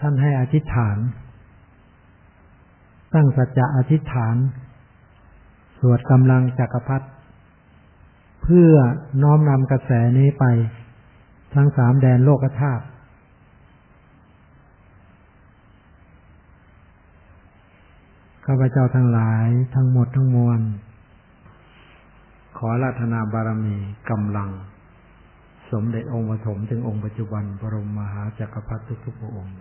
ท่านให้อธิษฐาน ตั้งสัจจะอธิษฐาน สวดกำลังจักรพรรดิเพื่อน้อมนำกระแสนี้ไป ทั้งสามแดนโลกธาตุข้าพเจ้าทั้งหลายทั้งหมดทั้งมวล ขอราธนาบารมีกำลัง สมเด็จองค์ปฐมถึงองค์ปัจจุบันบรมมหาจักรพรรดิทุกๆองค์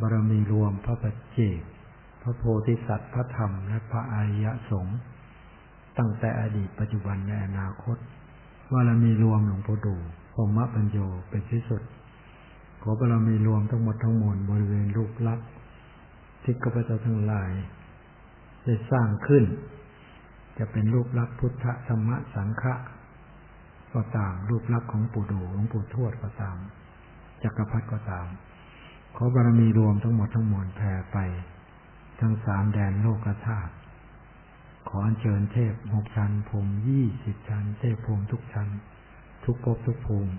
บารมีรวมพระปัจเจกพระโพธิสัตว์พระธรรมและพระอริยสงฆ์ตั้งแต่อดีตปัจจุบันในอนาคตบารมีรวมหลวงพ่อดูพรหมปัญโยเป็นที่สุด ขอบารมีรวมทั้งหมดทั้งมวลบริเวณรูปลักษณ์ที่ข้าพเจ้าทั้งหลาย ได้สร้างขึ้น จะเป็นรูปลักษณ์พุทธธรรมสังฆะก็ตามรูปลักษณ์ของปู่ดูหลวงปู่ทวดก็ตามจักรพรรดิก็ตาม ขอบารมีรวมทั้งหมดทั้งมวลแผ่ไป ทั้งสามแดนโลกธาตุขออัญเชิญเทพหกชั้นภูมิยี่สิบชั้น เทพภูมิทุกชั้น ทุกภพทุกภูมิ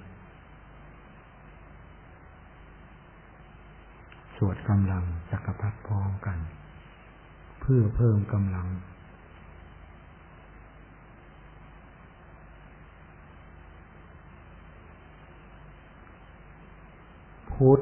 สวดกำลังจักรพรรดิพร้อมกัน เพื่อเพิ่มกำลังพุทธ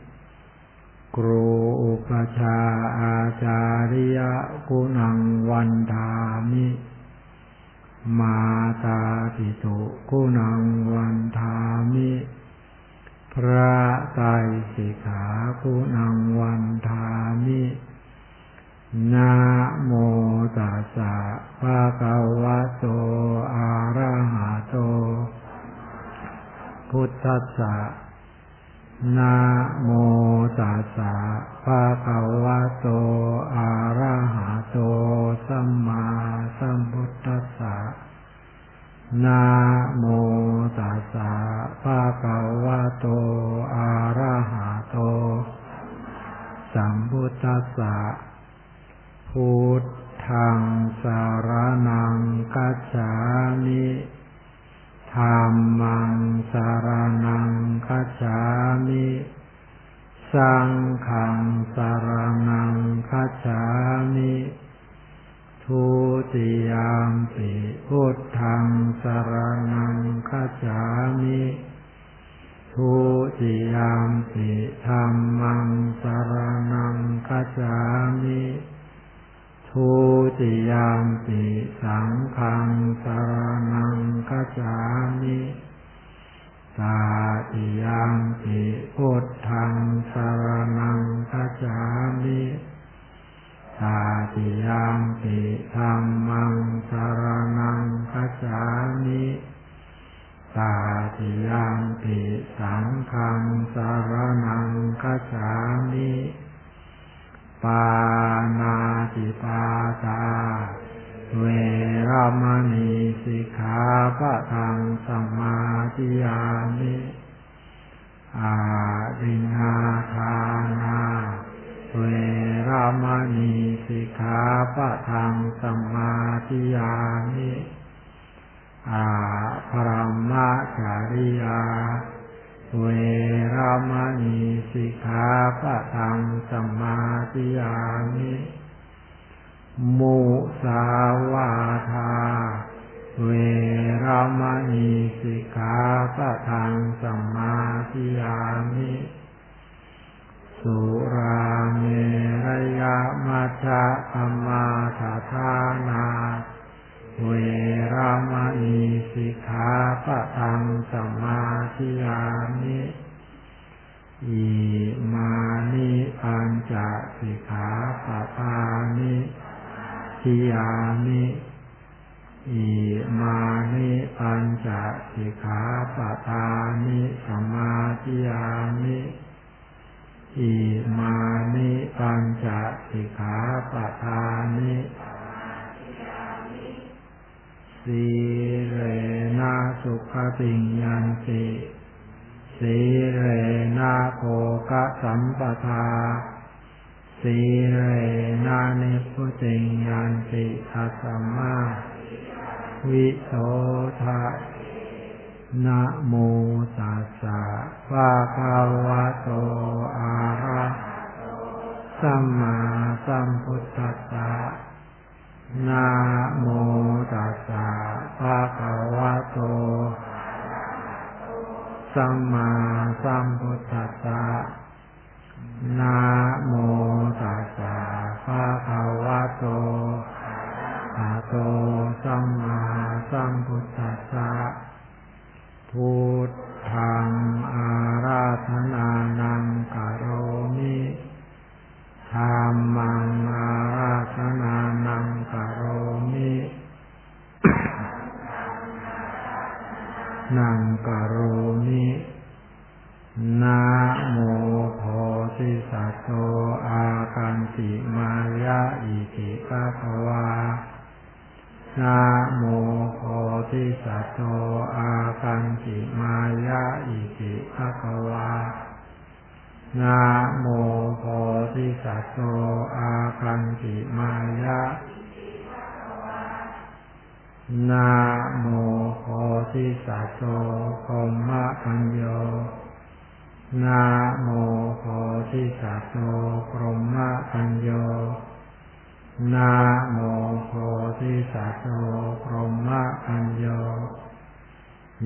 ครูอุปชาอาจาริยกุณังวันทามิ มาตาปิตุกุณังวันทามิ พระไตรสิกขากุณังวันทามินะโมตัสสะภะคะวะโต อะระหะโต พุทธัสสะ นะโมตัสสะภะคะวะโต อะระหะโต สัมมาสัมพุทธัสสะนะโมตัสสะภะคะวะโต อะระหะโต สัมพุทธัสสะพุทธังสารนังกัจฉามิ ธรรมังสารนังคัจฉามิสังฆังสารนังคัจฉามิทุติยามปิพุทธังสารนังคัจฉามิทุติยามปิธรรมังสารนังคัจฉามิ ทุติยามปิสังฆังสารนังคจามิตาติยามปิพุทธังสารนังคจามิตาติยามปิธรรมังสารนังคจามิตาติยามปิสังฆังสารนังคจามิ ปานาติปาตา เวรมณีสิกขาปะทังสมาธิยามิอาดินาทานา เวรมณีสิกขาปะทังสมาธิยามิอาพรหมจาริยา เวรามณีสิกขาปะทังสมาธิยามิมุสาวาทา เวรามณีสิกขาปะทังสมาธิยามิ สุราเมรยะมัจจปมาทาทานา เวรามณีสิกขาปะทังสมาธิยามิอิมานิปัญจสิกขาปะปานิทิยามิอิมานิปัญจสิกขาปะทานิสมาธิยามิอิมานิปัญจสิกขาปะทานิ สีเรนะสุขติยันติสีเรนะโภกสัมปทาสีเรนะนิพุติยันติทัสมาวิโสทะนะโมตัสสะภะคะวะโตอะระสัมมาสัมพุทธัสสะนะโมตัสสะภะคะวะโตสัมมาสัมพุทธัสสะนะโมตัสสะภะคะวะโตอะโตสัมมาสัมพุทธัสสะพุทธังอาราธนานังกโรมิธรรมังอาราธนานังกโรมินังกโรมินะโมโพธิสัตโตอากันติมายะอิติปะคะวานะโมโพธิสัต โตอากันติมายะอิติภะคะวานะโมโพธิสัตโตอากันติมายะนะโมโพธิสัตโตพรหมปัญโยนะโมโพธิสัตโตพรหมะปัญโย นะโมโพธิสัตโตพรหมปัญโย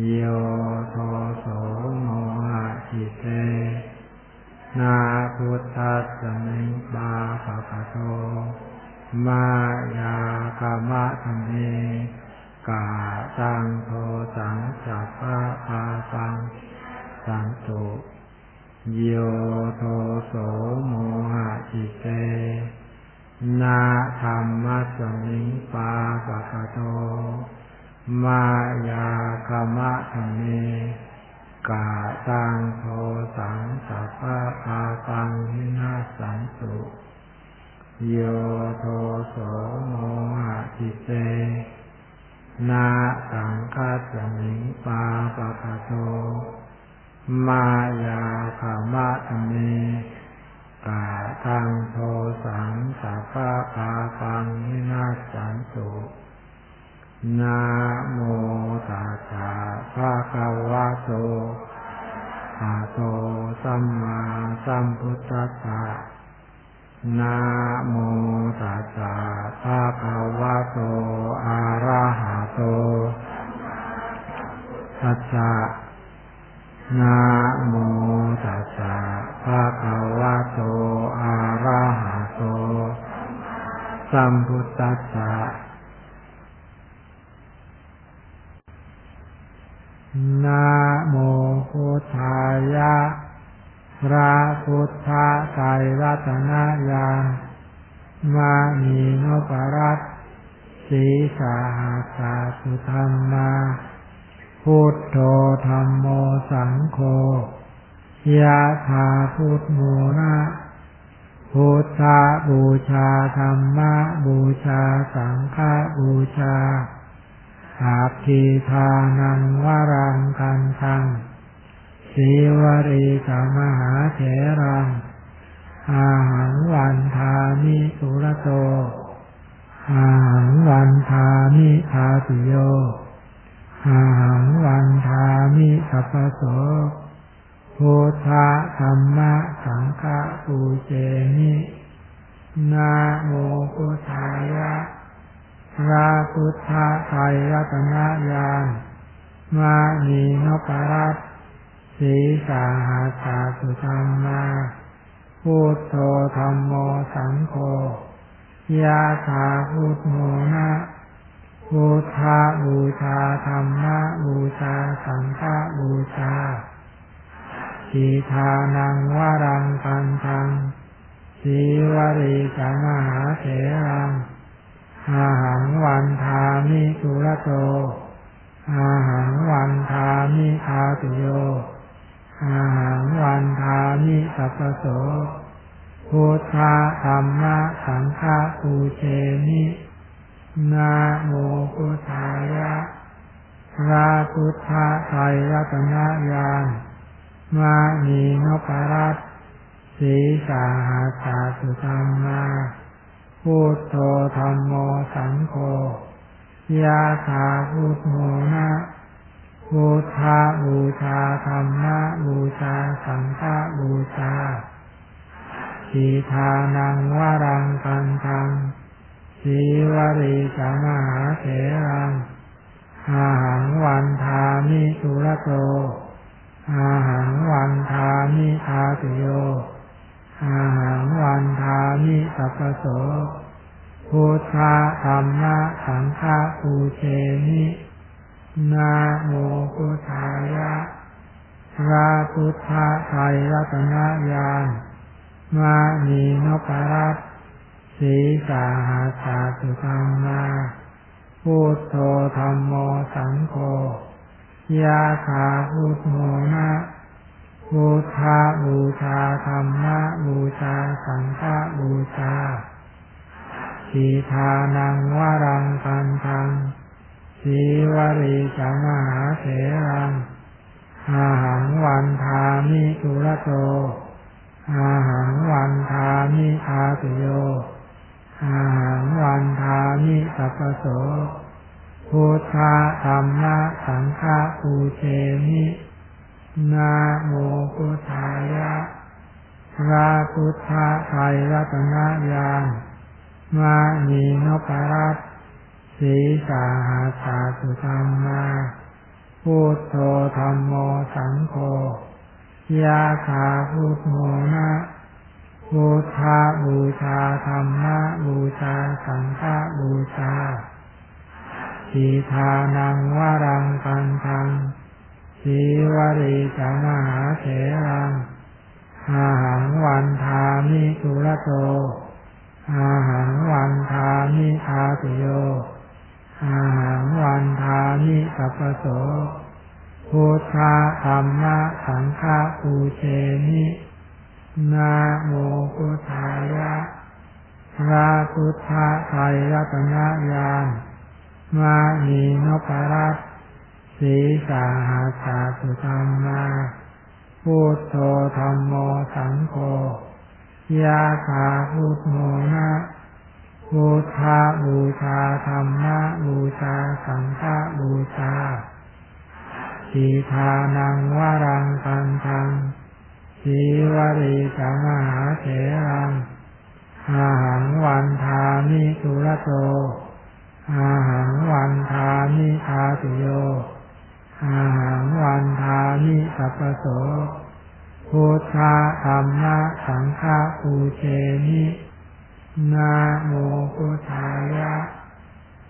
โยโทโสโมหะจิเต นาพุทธัสสมิงบาปะกะโต มายากามะธรรมเมกาตังโทสังสัพพะอาสังสันตุโยโทโสโมหะจิเต นาธรรมะสมิงปาปะกะโต มายากามะธรรมเมกาตังโทสังสัพพะอาสังวินาสันตุโยโทโสโมหะจิเต นาสังคัสมิงปาปะกะโต มายาขามะธเม กาทังโทสังสัพพะอาปังวินาสันตุนะโมตัสสะภะคะวะโตอะโตสัมมาสัมพุทธัสสะนะโมตัสสะภะคะวะโตอะระหะโตตัสสะ นะโมตัสสะภะคะวะโต อะระหะโต สัมพุทธัสสะนะโมพุทธายะพระพุทธไตรรัตนญาณมานีนปรัตสีสาหาสาสุธรรมา พุทโธธรรมโมสังโฆยะถาพุทโมนะพุทธบูชาธรรมะบูชาสังฆบูชาอาภิทานังวรังกันทังสีวรีสมหาเถรัง อาหังวันทามิสุรโต อาหังวันทามิทาติโย อาหังวันทามิสัพโสพุทธรรมะสังฆปูเจมินาโมพุทธายะพระพุทธไตรรัตนญาณมานีนปรัตสีสาหาสาสุธรรมาพุทโธธรรมโมสังโฆยะถาพุทโมนะ พุทธบูชาธรรมบูชาสังฆบูชาสีทานังวรังปันทังสีวรีสมหาเถรังอาหังวันทามิสุรโตอาหังวันทามิอาติโยอาหังวันทามิสัพโสพุทธธรรมะสังฆะปูเชมิ นาโมพุทธายะพระพุทธไตรรัตนญาณมานีนปรัตสีสาหาสาสุธรรมาพุทโธธรรมโมสังโฆยาถาพุทโมนะพุทธาบูชาธรรมะบูชาสังฆบูชาสีทานังวรังกันทัง สีวรีจามหาเถรังอาหังวันทามิสุรโตอาหังวันทามิอาติโย อาหังวันทามิสัพโสพุทธะธรรมะสังฆะปูเชมินาโมพุทธายะพระพุทธไตรรัตนญาณมานีนปรัต สีสาหาสาสุธรรมาพุทโธธรรมโมสังโฆยาคาพุทโมนะพุทธาบูชาธรรมะบูชาสังฆบูชาสีทานังวรังกันทังสีวรีจามหาเถรังอาหังวันทามิตุระโตอาหังวันทามิอาติโย วันทามิสัพโสพุทธะธรรมะสังฆะปูเชมินาโมพุทธายะพระพุทธไตรรัตนญาณมานีนปรัตสีสาหาสาสุธรรมาพุทโธธรรมโมสังโฆยาคาพุทโมนะ พุทธาบูชาธรรมะบูชาสังฆบูชาสีทานังวรังกันทังสีวรีจามหาเถรังอาหังวันทามิสุรโตอาหังวันทามิอาติโยอาหังวันทามิสัพโสพุทธธรรมะสังฆปูเชมิ นาโมพุทธายะพระพุทธไตรรัตนญาณมานีนปรัตสีสาหาสาสุธรรมาพุทโธธรรมโมสังโฆยาคาพุทโมนะพุทธาบูชาธรรมะบูชาสังฆบูชาสีทานังวรังกันทัง สีวรีจามหาเถรังอาหังวันทามิสุรโต อาหังวันทามิอาติโย อาหังวันทามิสัพโสพุทธะธรรมะสังฆะปูเชมินาโมพุทธายะ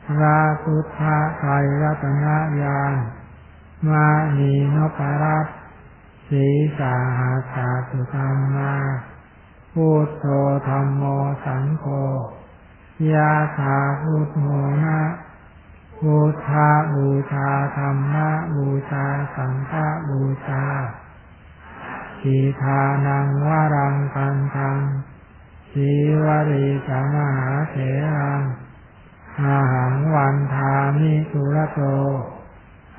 พระพุทธไตรรัตนญาณมานีนปรัต สีสาหาสาสุธรรมาพุทโธธรรมโมสังโฆยาถาพุทโมนะพุทธาบูชาธรรมะบูชาสังฆบูชาสีทานังวรังกันทังสีวรีจามหาเถรังอาหังวันทามิสุรโต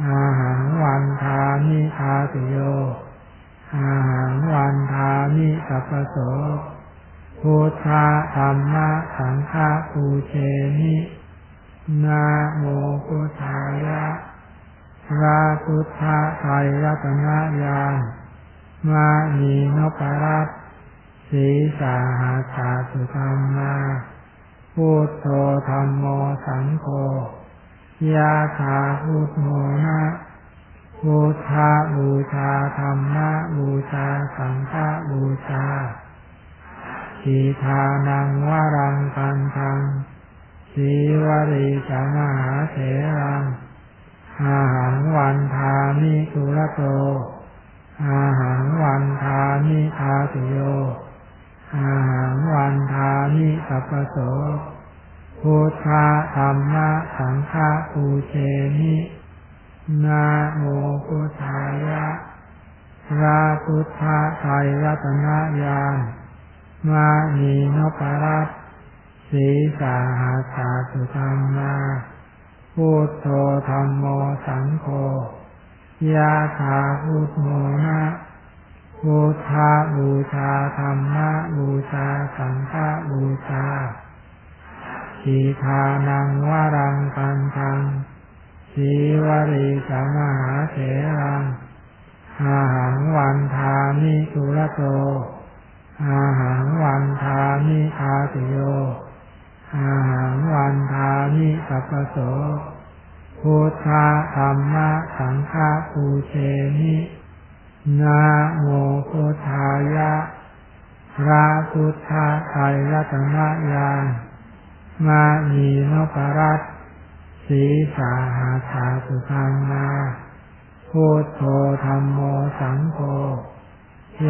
อาหังวันทามิอาติโย อาหังวันทามิสัพโสพุทธะธรรมะสังฆะปูเชมินาโมพุทธายะพระพุทธไตรรัตนญาณมานีนปรัตสีสาหาสาสุธรรมาพุทโธธรรมโมสังโฆยาคาพุทโมนะ พุทธาบูชาธรรมะบูชาสังฆบูชาสีทานังวรังกันทังสีวรีจามหาเถรังอาหังวันทามิสุรโตอาหังวันทามิอาติโยอาหังวันทามิสัพโสพุทธธรรมะสังฆปูเชมิ นาโมพุทธายะพระพุทธไตรรัตนญาณมมานีนปรัตสีสาหาสาสุธรรมาพุทโธธรรมโมสังโฆยาถาพุทโมนะพุทธาบูชาธรรมะบูชาสังฆบูชาสีทานังวรังกันทัง สีวรีสัมหาเถรังอาหังวันทามิสุรโต อาหังวันทามิอาติโย อาหังวันทามิสัพโส พุทธะธรรมะสังฆะปูเชมินาโมพุทธายะ พระพุทธไตรรัตนญาณมานีนปรัต สีสาหาสาสุขังมาพุทโธธรรมโมสังโฆ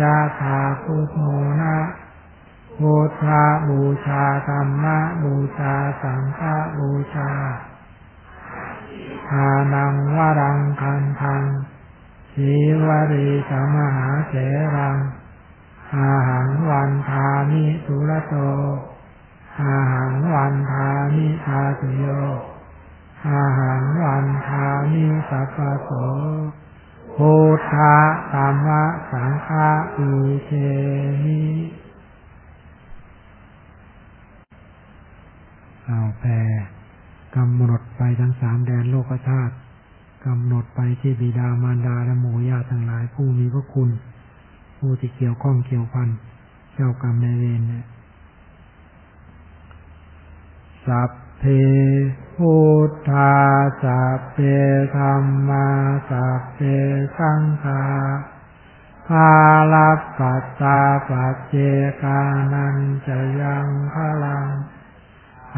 ยาถาพุทโมนะพุทธาบูชาธรรมะบูชาสังฆบูชาทานังวรังคันทังสีวรีสมหาเสรัง อาหังวันทามิสุรโตอาหังวันทามิทาตุโย อาหังวันทามิสัพโสพุทธะธรรมะสังฆะอุเชมิเอาแปรกำหนดไปทั้งสามแดนโลกธาตุกำหนดไปที่บิดามารดาและหมู่ญาติทั้งหลายผู้มีพระคุณ ผู้ที่เกี่ยวข้องเกี่ยวพันเจ้ากรรมในเวรเนี่ยสัพ เพพุทธาสัพเพธรรมาสัพเพสังฆาภาลัพปัสสะปัจเจกานันจะยังพลัง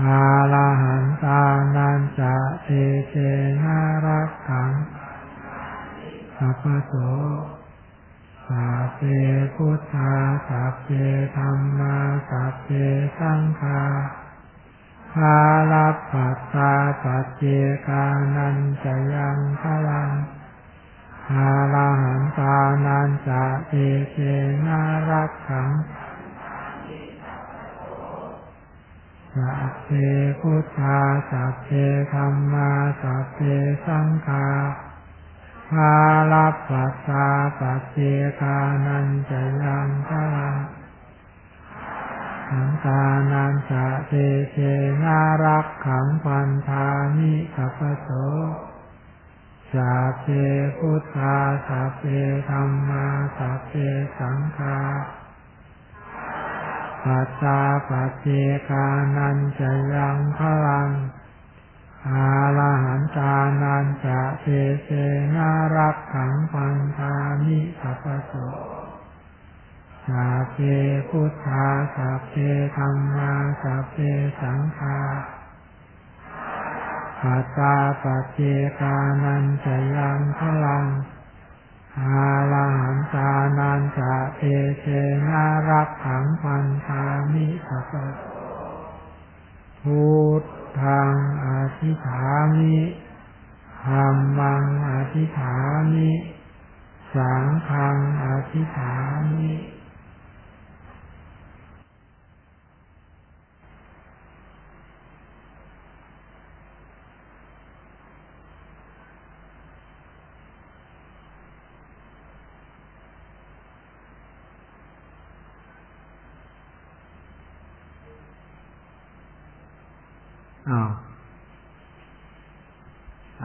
อาลาหันตานันจะเอเจนารักขังสัพโสสัพเพพุทธาสัพเพธรรมาสัพเพสังฆา ภาลัพปัสสะปัจเจกานันจะยังพลังอาลาหันตานันจะเอเจนารักขังสัพเพพุทธาสัพเพธรรมาสัพเพสังฆาภาลัพปัสสะปัจเจกานันจะยังพลัง ขังตานันจะเตเจนารักขังพันธามิสัพโสสัพเพพุทธาสัพเพธรรมาสัพเพสังฆาปัสสะปัจเจกานันจะยังพลังอาลาหันตานันจะเตเจนารักขังพันธามิสัพโส สัพเพพุทธาสัพเพธรรมาสัพเพสังฆาปัสสะปัจเจกานันจะยังพลังอาลาหันตานันจะเอเชนารักขังพันธามิสัพพุทธังอธิฐามิธรรมังอธิฐามิ สังฆังอธิฐามิอ้าวอ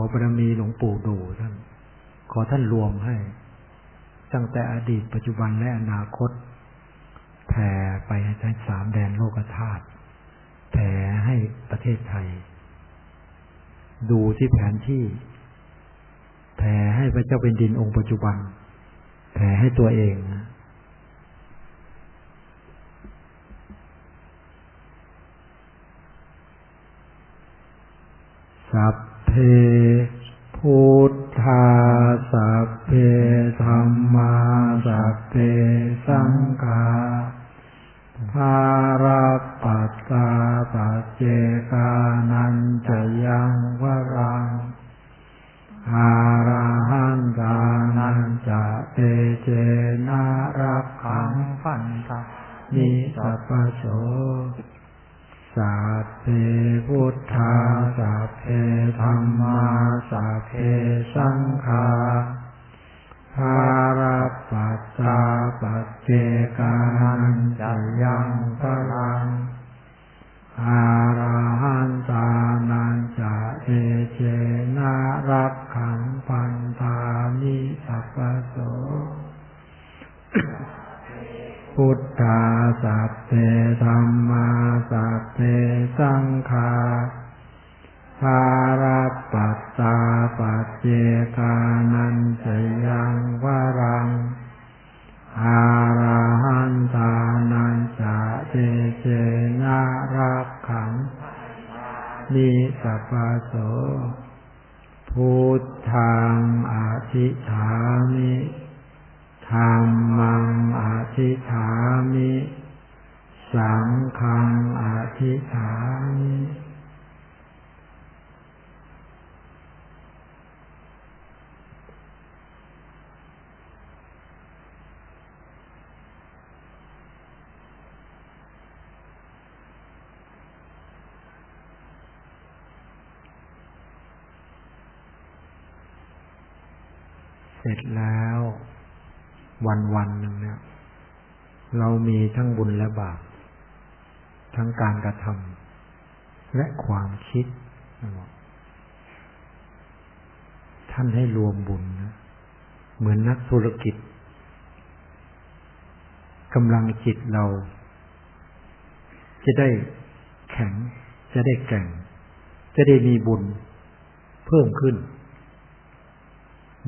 ขอบารมีหลวงปู่ดูท่าน ขอท่านรวมให้ ตั้งแต่อดีตปัจจุบันและอนาคตแผ่ไปให้ทั้งสามแดนโลกธาตุแผ่ให้ประเทศไทย ดูที่แผนที่แผ่ให้พระเจ้าเป็นดินองค์ปัจจุบันแผ่ให้ตัวเองนะทรัพ තේ โพ สัพเพธรรมาสัพเพสังฆาภาราปัสสะปัจเจกานันจะยังวรัง อาราหันตานันจะเจเจนารักขังนิสัพพโสพุทธังอธิฐามิธรรมังอธิฐามิ สังฆังอธิฐามิ เส ร็จแล้ว วันวันหนึ่งเนี่ย เรามีทั้งบุญและบาป ทั้งการกระทำและความคิดท่านให้รวมบุญนะเหมือนนักธุรกิจกำลังจิตเรา จะได้แข็ง จะได้แก่ง จะได้มีบุญเพิ่มขึ้น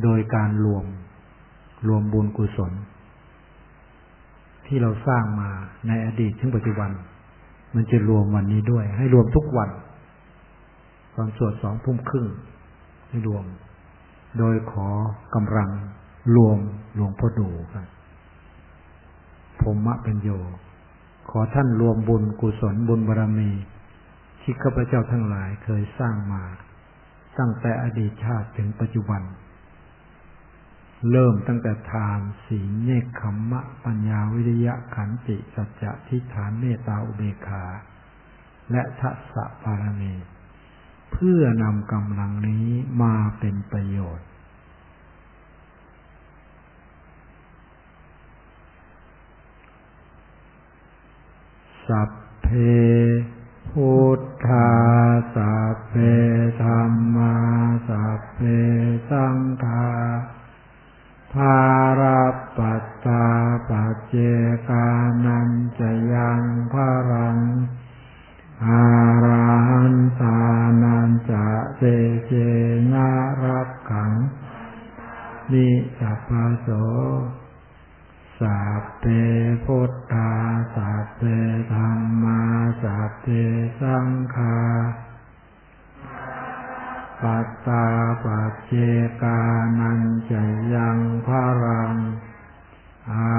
โดยการรวมรวมบุญกุศล ที่เราสร้างมาในอดีตถึงปัจจุบัน มันจะรวมวันนี้ด้วย ให้รวมทุกวันตอนสวดสองทุ่มครึ่งให้รวม โดยขอกำลังรวมหลวงพ่อดูครับผมมะเป็นโย ขอท่านรวมบุญกุศลบุญบารรมี ที่ข้าพเจ้าทั้งหลายเคยสร้างมา ตั้งแต่อดีตชาติถึงปัจจุบัน เริ่มตั้งแต่ทานศีลเนคขมมะ ปัญญาวิริยะขันติสัจจะทิฏฐานเมตตาอุเบกขา และทัศสะบารมีเพื่อนำกำลังนี้มาเป็นประโยชน์ สัพเพพุทธาสัพเพธรรมาสัพเพสังฆา ภาราปัตตาปัจเจกานันจะยังพรังอาราหันตานันจะเจเจนารักขัง นิสัพโสสัพเพพุทธาสัพเพธรรมาสัพเพสังฆา ปัตตาปัจเจกานันจะยังพรังอา